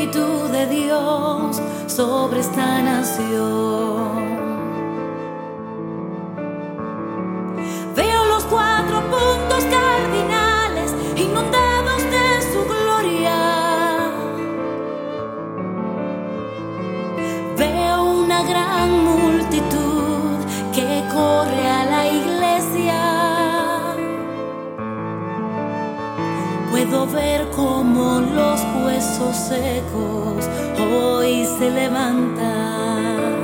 Espíritu de Dios sobre esta nación. Veo los cuatro puntos cardinales inundados de su gloria. Veo una gran multitud que corre a la iglesia. Puedo ver cómo los huesos secos hoy se levantan.